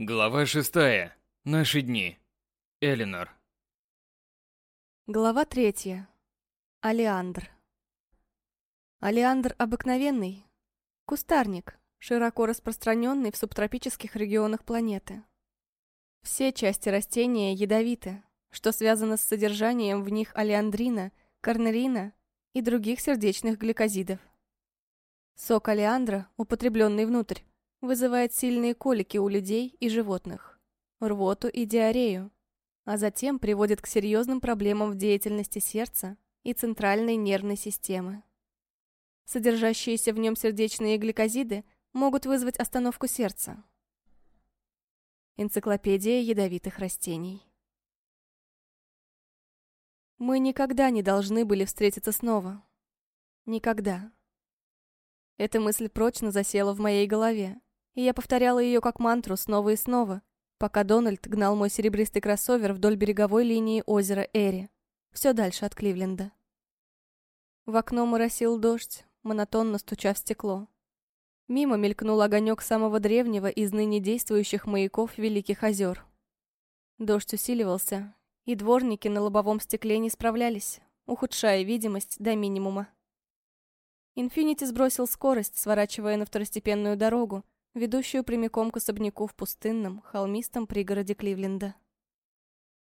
Глава шестая. Наши дни. Элинор. Глава третья. Алиандр. Алиандр обыкновенный. Кустарник, широко распространенный в субтропических регионах планеты. Все части растения ядовиты, что связано с содержанием в них алиандрина, карнерина и других сердечных гликозидов. Сок алиандра, употребленный внутрь, вызывает сильные колики у людей и животных, рвоту и диарею, а затем приводит к серьезным проблемам в деятельности сердца и центральной нервной системы. Содержащиеся в нем сердечные гликозиды могут вызвать остановку сердца. Энциклопедия ядовитых растений. Мы никогда не должны были встретиться снова. Никогда. Эта мысль прочно засела в моей голове, и я повторяла ее как мантру снова и снова, пока Дональд гнал мой серебристый кроссовер вдоль береговой линии озера Эри, все дальше от Кливленда. В окно моросил дождь, монотонно стуча в стекло. Мимо мелькнул огонек самого древнего из ныне действующих маяков Великих озер. Дождь усиливался, и дворники на лобовом стекле не справлялись, ухудшая видимость до минимума. Инфинити сбросил скорость, сворачивая на второстепенную дорогу, ведущую прямиком к особняку в пустынном, холмистом пригороде Кливленда.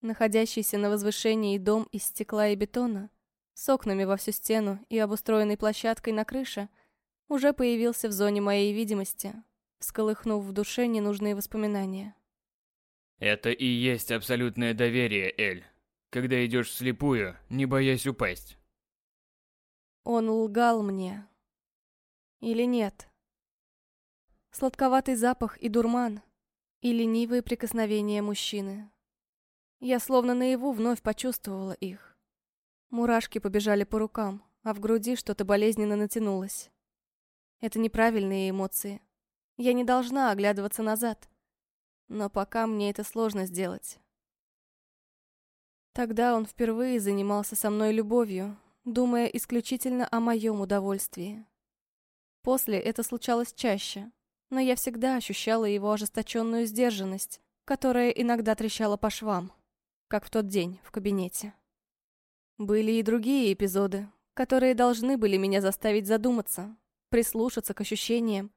Находящийся на возвышении дом из стекла и бетона, с окнами во всю стену и обустроенной площадкой на крыше, уже появился в зоне моей видимости, всколыхнув в душе ненужные воспоминания. Это и есть абсолютное доверие, Эль. Когда идешь вслепую, не боясь упасть. Он лгал мне. Или нет? Сладковатый запах и дурман, и ленивые прикосновения мужчины. Я словно наяву вновь почувствовала их. Мурашки побежали по рукам, а в груди что-то болезненно натянулось. Это неправильные эмоции. Я не должна оглядываться назад. Но пока мне это сложно сделать. Тогда он впервые занимался со мной любовью, думая исключительно о моем удовольствии. После это случалось чаще, но я всегда ощущала его ожесточенную сдержанность, которая иногда трещала по швам, как в тот день в кабинете. Были и другие эпизоды, которые должны были меня заставить задуматься, прислушаться к ощущениям,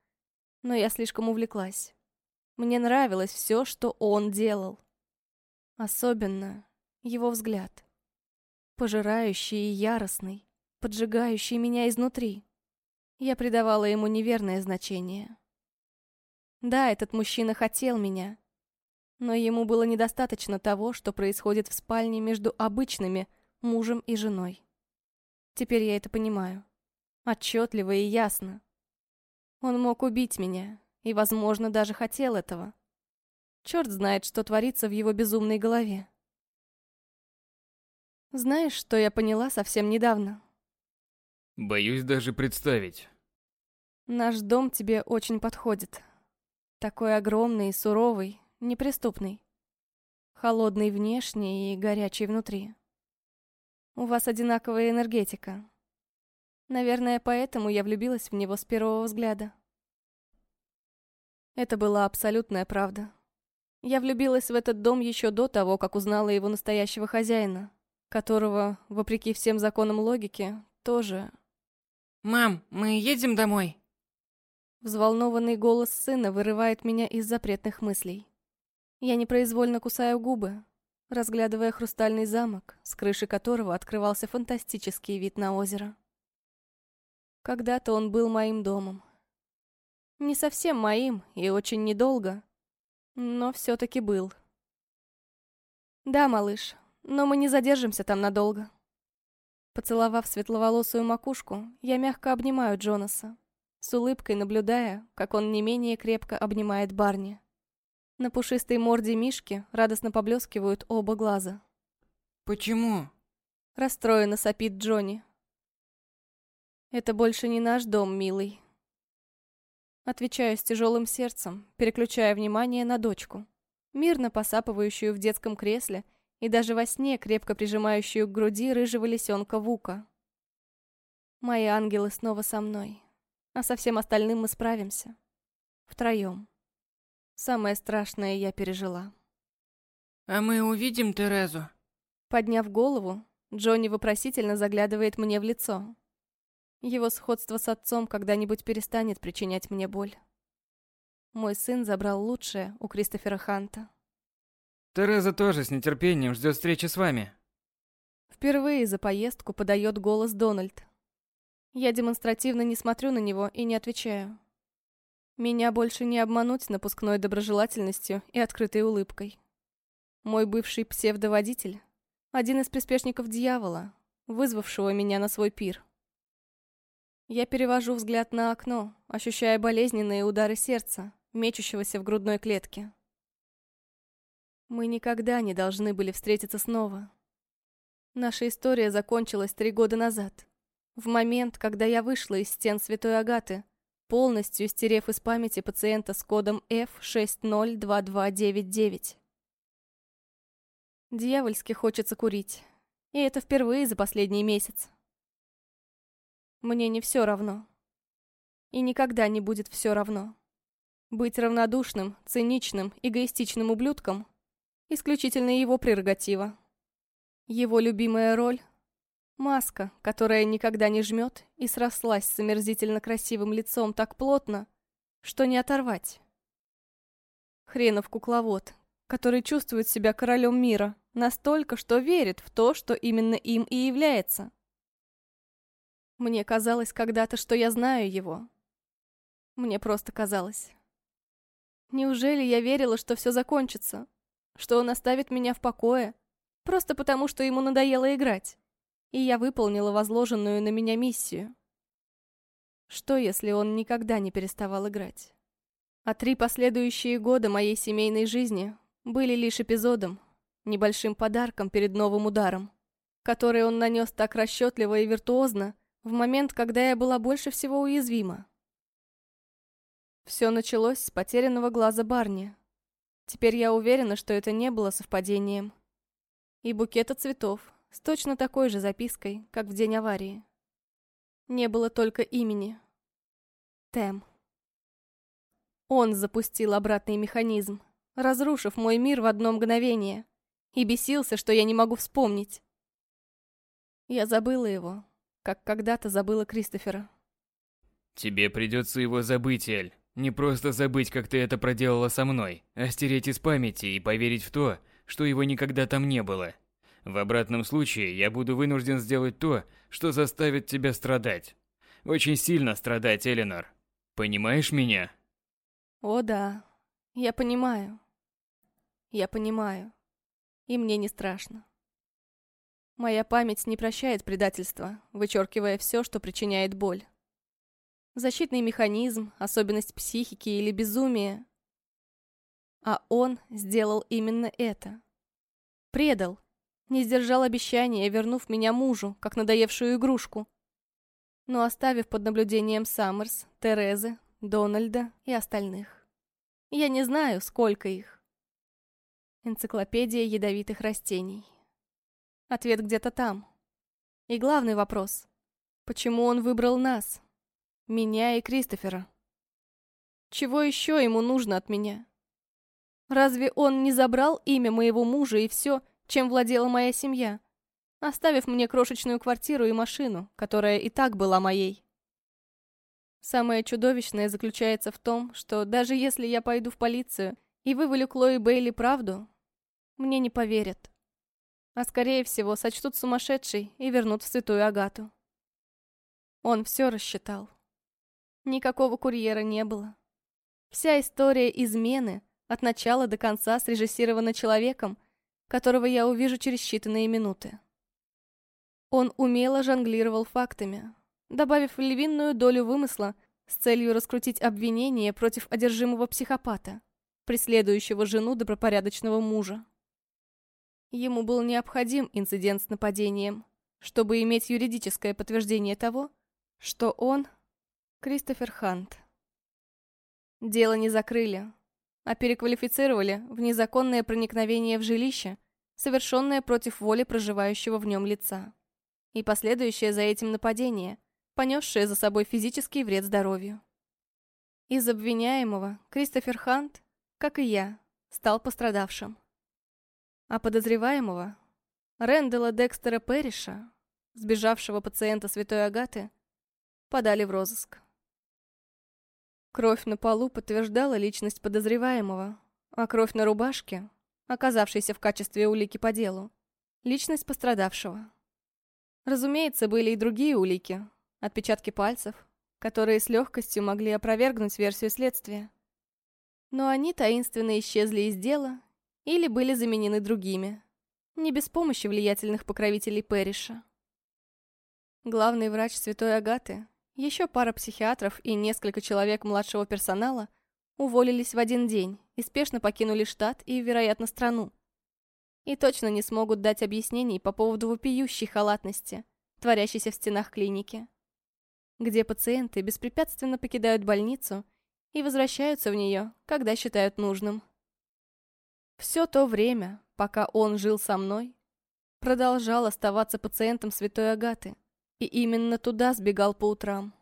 но я слишком увлеклась. Мне нравилось все, что он делал. Особенно его взгляд. Пожирающий и яростный, поджигающий меня изнутри. Я придавала ему неверное значение. Да, этот мужчина хотел меня. Но ему было недостаточно того, что происходит в спальне между обычными мужем и женой. Теперь я это понимаю. Отчетливо и ясно. Он мог убить меня, и, возможно, даже хотел этого. Черт знает, что творится в его безумной голове. Знаешь, что я поняла совсем недавно? Боюсь даже представить. Наш дом тебе очень подходит. Такой огромный суровый, неприступный. Холодный внешне и горячий внутри. У вас одинаковая энергетика. Наверное, поэтому я влюбилась в него с первого взгляда. Это была абсолютная правда. Я влюбилась в этот дом еще до того, как узнала его настоящего хозяина, которого, вопреки всем законам логики, тоже... «Мам, мы едем домой?» Взволнованный голос сына вырывает меня из запретных мыслей. Я непроизвольно кусаю губы, разглядывая хрустальный замок, с крыши которого открывался фантастический вид на озеро. Когда-то он был моим домом. Не совсем моим и очень недолго, но все-таки был. Да, малыш, но мы не задержимся там надолго. Поцеловав светловолосую макушку, я мягко обнимаю Джонаса с улыбкой наблюдая, как он не менее крепко обнимает Барни. На пушистой морде Мишки радостно поблескивают оба глаза. «Почему?» Расстроенно сопит Джонни. «Это больше не наш дом, милый». Отвечаю с тяжелым сердцем, переключая внимание на дочку, мирно посапывающую в детском кресле и даже во сне крепко прижимающую к груди рыжего лисенка Вука. Мои ангелы снова со мной. А со всем остальным мы справимся. Втроем. Самое страшное я пережила. А мы увидим Терезу? Подняв голову, Джонни вопросительно заглядывает мне в лицо. Его сходство с отцом когда-нибудь перестанет причинять мне боль. Мой сын забрал лучшее у Кристофера Ханта. Тереза тоже с нетерпением ждет встречи с вами. Впервые за поездку подает голос Дональд. Я демонстративно не смотрю на него и не отвечаю. Меня больше не обмануть напускной доброжелательностью и открытой улыбкой. Мой бывший псевдоводитель — один из приспешников дьявола, вызвавшего меня на свой пир. Я перевожу взгляд на окно, ощущая болезненные удары сердца, мечущегося в грудной клетке. Мы никогда не должны были встретиться снова. Наша история закончилась три года назад, в момент, когда я вышла из стен Святой Агаты, полностью стерев из памяти пациента с кодом F602299. Дьявольски хочется курить, и это впервые за последний месяц. Мне не все равно. И никогда не будет все равно. Быть равнодушным, циничным, эгоистичным ублюдком — исключительно его прерогатива. Его любимая роль — маска, которая никогда не жмет и срослась с омерзительно красивым лицом так плотно, что не оторвать. Хренов кукловод, который чувствует себя королем мира настолько, что верит в то, что именно им и является. Мне казалось когда-то, что я знаю его. Мне просто казалось. Неужели я верила, что все закончится? Что он оставит меня в покое? Просто потому, что ему надоело играть. И я выполнила возложенную на меня миссию. Что, если он никогда не переставал играть? А три последующие года моей семейной жизни были лишь эпизодом, небольшим подарком перед новым ударом, который он нанес так расчетливо и виртуозно в момент, когда я была больше всего уязвима. Все началось с потерянного глаза Барни. Теперь я уверена, что это не было совпадением и букета цветов с точно такой же запиской, как в день аварии. Не было только имени. Тем. Он запустил обратный механизм, разрушив мой мир в одно мгновение, и бесился, что я не могу вспомнить. Я забыла его, как когда-то забыла Кристофера. Тебе придется его забыть, Эль. Не просто забыть, как ты это проделала со мной, а стереть из памяти и поверить в то, что его никогда там не было. В обратном случае я буду вынужден сделать то, что заставит тебя страдать. Очень сильно страдать, Эленор. Понимаешь меня? О да, я понимаю. Я понимаю. И мне не страшно. Моя память не прощает предательства, вычеркивая все, что причиняет боль. Защитный механизм, особенность психики или безумие. А он сделал именно это. Предал. Не сдержал обещания, вернув меня мужу, как надоевшую игрушку. Но оставив под наблюдением Саммерс, Терезы, Дональда и остальных. Я не знаю, сколько их. Энциклопедия ядовитых растений. Ответ где-то там. И главный вопрос. Почему он выбрал нас? Меня и Кристофера. Чего еще ему нужно от меня? Разве он не забрал имя моего мужа и все, чем владела моя семья, оставив мне крошечную квартиру и машину, которая и так была моей? Самое чудовищное заключается в том, что даже если я пойду в полицию и вывалю Клои Бейли правду, мне не поверят. А скорее всего сочтут сумасшедшей и вернут в святую Агату. Он все рассчитал. Никакого курьера не было. Вся история измены от начала до конца срежиссирована человеком, которого я увижу через считанные минуты. Он умело жонглировал фактами, добавив львиную долю вымысла с целью раскрутить обвинение против одержимого психопата, преследующего жену добропорядочного мужа. Ему был необходим инцидент с нападением, чтобы иметь юридическое подтверждение того, что он Кристофер Хант. Дело не закрыли, а переквалифицировали в незаконное проникновение в жилище, совершенное против воли проживающего в нем лица, и последующее за этим нападение, понесшее за собой физический вред здоровью. Из обвиняемого Кристофер Хант как и я, стал пострадавшим. А подозреваемого, Рэндала Декстера Перриша, сбежавшего пациента Святой Агаты, подали в розыск. Кровь на полу подтверждала личность подозреваемого, а кровь на рубашке, оказавшейся в качестве улики по делу, личность пострадавшего. Разумеется, были и другие улики, отпечатки пальцев, которые с легкостью могли опровергнуть версию следствия. Но они таинственно исчезли из дела или были заменены другими, не без помощи влиятельных покровителей Перриша. Главный врач Святой Агаты, еще пара психиатров и несколько человек младшего персонала уволились в один день и спешно покинули штат и, вероятно, страну. И точно не смогут дать объяснений по поводу вопиющей халатности, творящейся в стенах клиники, где пациенты беспрепятственно покидают больницу и возвращаются в нее, когда считают нужным. Все то время, пока он жил со мной, продолжал оставаться пациентом святой Агаты, и именно туда сбегал по утрам.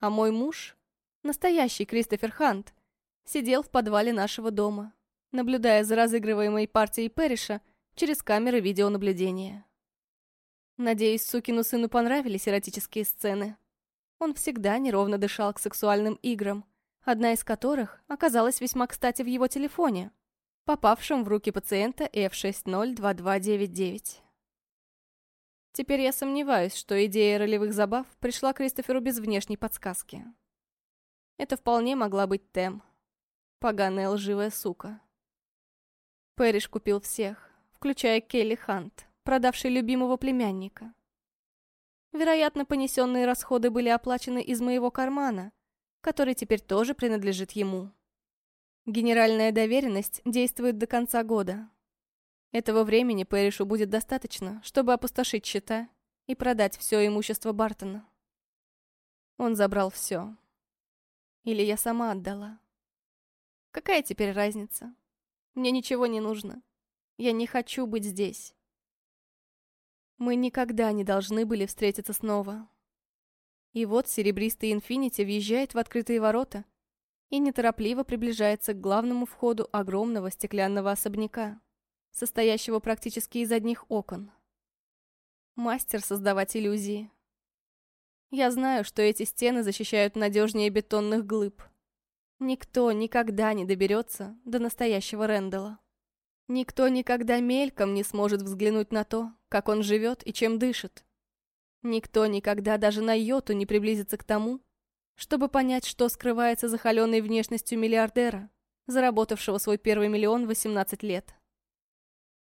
А мой муж, настоящий Кристофер Хант, сидел в подвале нашего дома, наблюдая за разыгрываемой партией Перриша через камеры видеонаблюдения. Надеюсь, сукину сыну понравились эротические сцены. Он всегда неровно дышал к сексуальным играм, одна из которых оказалась весьма кстати в его телефоне, попавшем в руки пациента F602299. Теперь я сомневаюсь, что идея ролевых забав пришла Кристоферу без внешней подсказки. Это вполне могла быть Тем. Поганая лживая сука. Пэриш купил всех, включая Келли Хант, продавший любимого племянника. Вероятно, понесенные расходы были оплачены из моего кармана, который теперь тоже принадлежит ему. Генеральная доверенность действует до конца года. Этого времени Пэришу будет достаточно, чтобы опустошить счета и продать все имущество Бартона. Он забрал все. Или я сама отдала. Какая теперь разница? Мне ничего не нужно. Я не хочу быть здесь. Мы никогда не должны были встретиться снова. И вот серебристый Инфинити въезжает в открытые ворота и неторопливо приближается к главному входу огромного стеклянного особняка, состоящего практически из одних окон. Мастер создавать иллюзии. Я знаю, что эти стены защищают надежнее бетонных глыб. Никто никогда не доберется до настоящего Рэндала. Никто никогда мельком не сможет взглянуть на то, как он живет и чем дышит. Никто никогда даже на йоту не приблизится к тому, чтобы понять, что скрывается за холеной внешностью миллиардера, заработавшего свой первый миллион в 18 лет.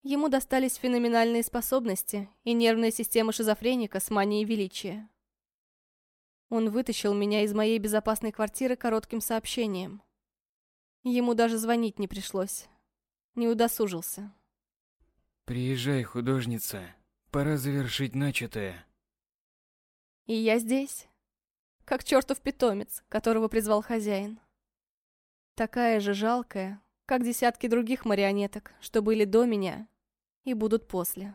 Ему достались феноменальные способности и нервная система шизофреника с манией величия. Он вытащил меня из моей безопасной квартиры коротким сообщением. Ему даже звонить не пришлось. Не удосужился. «Приезжай, художница. Пора завершить начатое». И я здесь. Как чертов питомец, которого призвал хозяин. Такая же жалкая, как десятки других марионеток, что были до меня и будут после.